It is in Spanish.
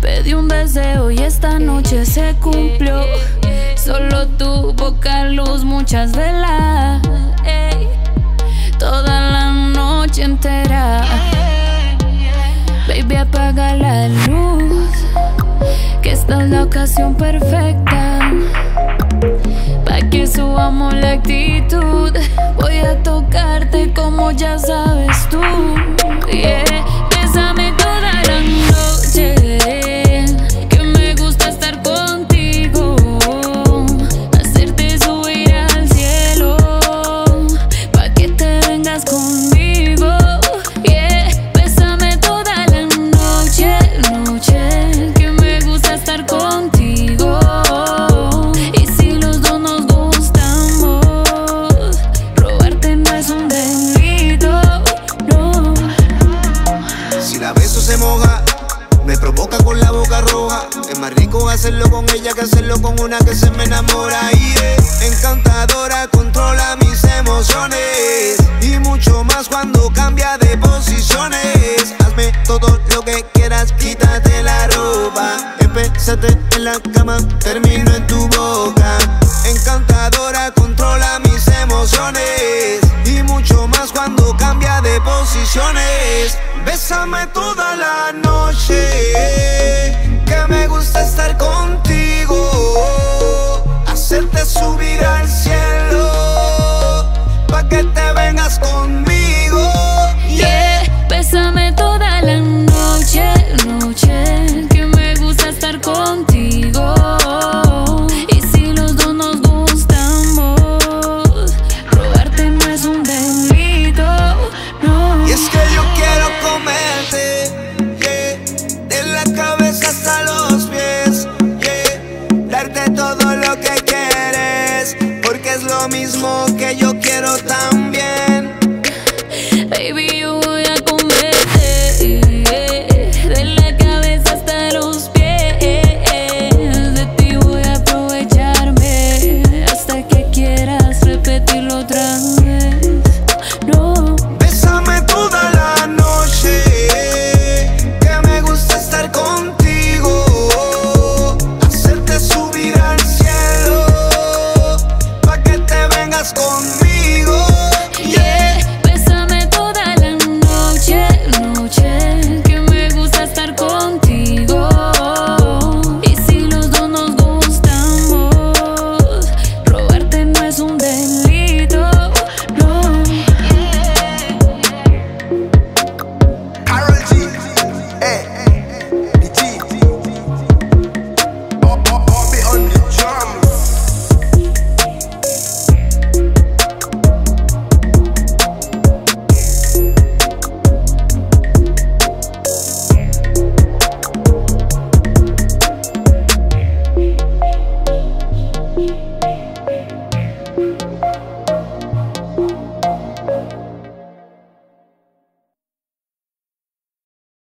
Pedí un deseo y esta noche se cumplió. Solo tu poca luz, muchas velas. Toda la noche entera. Baby, apaga la luz. Que esta es la ocasión perfecta. Que subamos la actitud. Voy a tocarte como ya sabes tú. Hacerlo con ella que hacerlo con una que se me enamora. Y es encantadora, controla mis emociones. Y mucho más cuando cambia de posiciones. Hazme todo lo que quieras, quítate la ropa. Empezate en la cama, termino en tu boca. Encantadora, controla mis emociones. Y mucho más cuando cambia de posiciones. Bésame toda la noche, que te vengas conmigo. Mismo que yo quiero también.